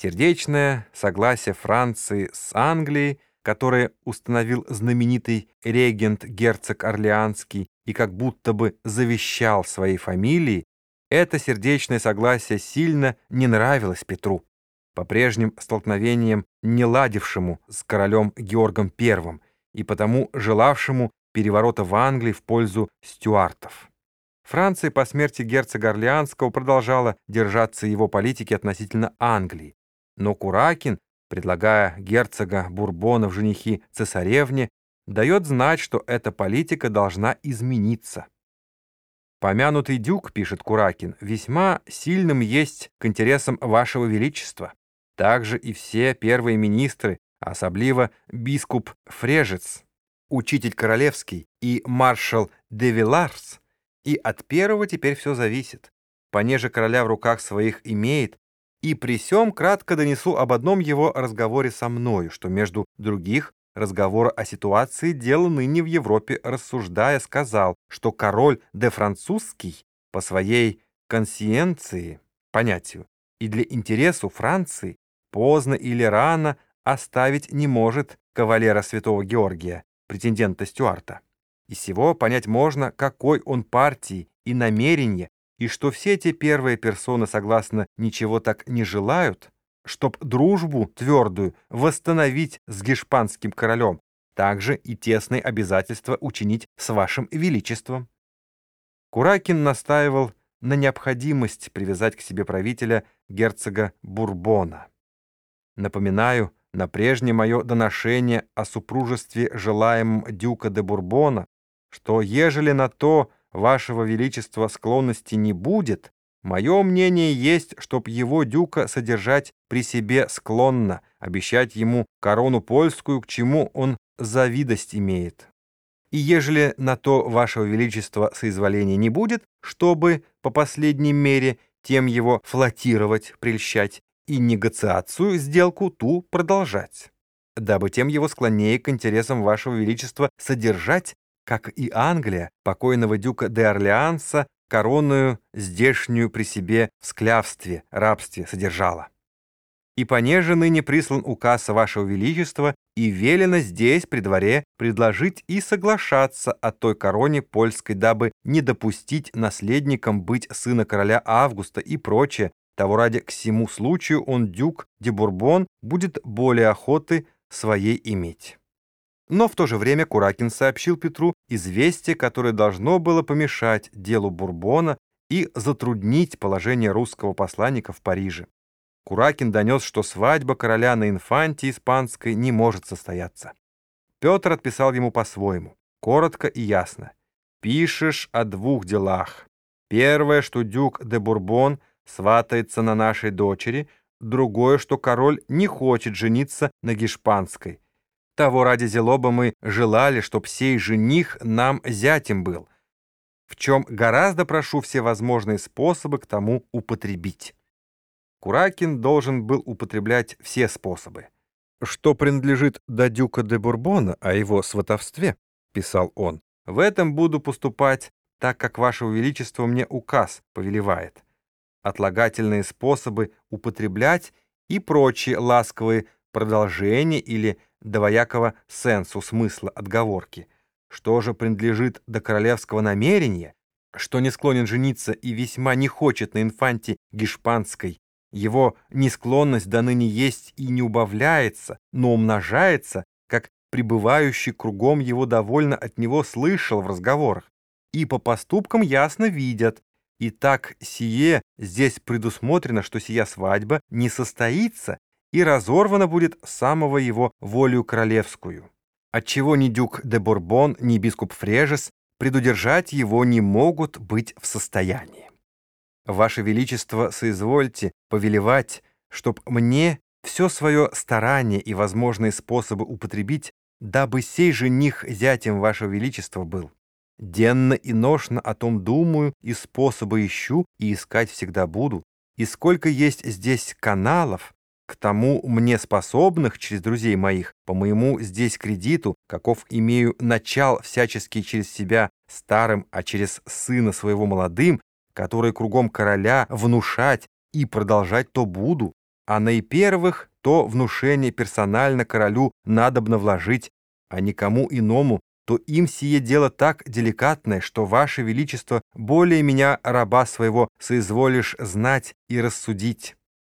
Сердечное согласие Франции с Англией, которое установил знаменитый регент герцог Орлеанский и как будто бы завещал своей фамилии, это сердечное согласие сильно не нравилось Петру, по прежним столкновениям не ладившему с королем Георгом I и потому желавшему переворота в Англии в пользу стюартов. Франция по смерти герцога Орлеанского продолжала держаться его политики относительно Англии, но Куракин, предлагая герцога Бурбона в женихи цесаревне, дает знать, что эта политика должна измениться. «Помянутый дюк, — пишет Куракин, — весьма сильным есть к интересам вашего величества. Также и все первые министры, особливо бискуп Фрежец, учитель королевский и маршал де Виларс, и от первого теперь все зависит. Понеже короля в руках своих имеет, и при сём кратко донесу об одном его разговоре со мною, что между других разговора о ситуации дела ныне в Европе рассуждая сказал, что король де французский по своей консиенции, понятию, и для интересу Франции поздно или рано оставить не может кавалера святого Георгия, претендента Стюарта. Из всего понять можно, какой он партии и намерения и что все эти первые персоны, согласно, ничего так не желают, чтоб дружбу твердую восстановить с гешпанским королем, также и тесные обязательства учинить с вашим величеством. Куракин настаивал на необходимость привязать к себе правителя герцога Бурбона. Напоминаю на прежнее мое доношение о супружестве желаемом дюка де Бурбона, что ежели на то вашего величества склонности не будет, мое мнение есть, чтоб его дюка содержать при себе склонно, обещать ему корону польскую, к чему он завидость имеет. И ежели на то вашего величества соизволения не будет, чтобы по последней мере тем его флотировать, прельщать и негациацию сделку ту продолжать, дабы тем его склоннее к интересам вашего величества содержать как и Англия, покойного дюка де Орлеанса, коронную здешнюю при себе в склявстве, рабстве содержала. И понеже ныне прислан указ Вашего Величества, и велено здесь, при дворе, предложить и соглашаться о той короне польской, дабы не допустить наследникам быть сына короля Августа и прочее, того ради к всему случаю он, дюк де Бурбон, будет более охоты своей иметь. Но в то же время Куракин сообщил Петру известие, которое должно было помешать делу Бурбона и затруднить положение русского посланника в Париже. Куракин донес, что свадьба короля на инфанте испанской не может состояться. Петр отписал ему по-своему, коротко и ясно. «Пишешь о двух делах. Первое, что дюк де Бурбон сватается на нашей дочери, другое, что король не хочет жениться на гешпанской» Того ради зелоба мы желали, чтоб сей жених нам зятем был, в чем гораздо прошу все возможные способы к тому употребить. Куракин должен был употреблять все способы. «Что принадлежит до дюка де Бурбона о его сватовстве», — писал он, — «в этом буду поступать, так как Ваше Величество мне указ повелевает. Отлагательные способы употреблять и прочие ласковые продолжения или двоякого сенсу смысла отговорки. Что же принадлежит до королевского намерения, что не склонен жениться и весьма не хочет на инфанте гешпанской, его несклонность до ныне есть и не убавляется, но умножается, как пребывающий кругом его довольно от него слышал в разговорах, и по поступкам ясно видят, и так сие здесь предусмотрено, что сия свадьба не состоится, и разорвана будет самого его волю королевскую. Отчего ни дюк де Бурбон, ни бискуп Фрежес предудержать его не могут быть в состоянии. Ваше Величество, соизвольте повелевать, чтоб мне все свое старание и возможные способы употребить, дабы сей жених зятем Вашего Величества был. Денно и ношно о том думаю, и способы ищу, и искать всегда буду. И сколько есть здесь каналов, к тому мне способных через друзей моих, по моему здесь кредиту, каков имею начал всячески через себя старым, а через сына своего молодым, который кругом короля внушать и продолжать то буду, а наипервых то внушение персонально королю надобно вложить, а никому иному, то им сие дело так деликатное, что, Ваше Величество, более меня, раба своего, соизволишь знать и рассудить».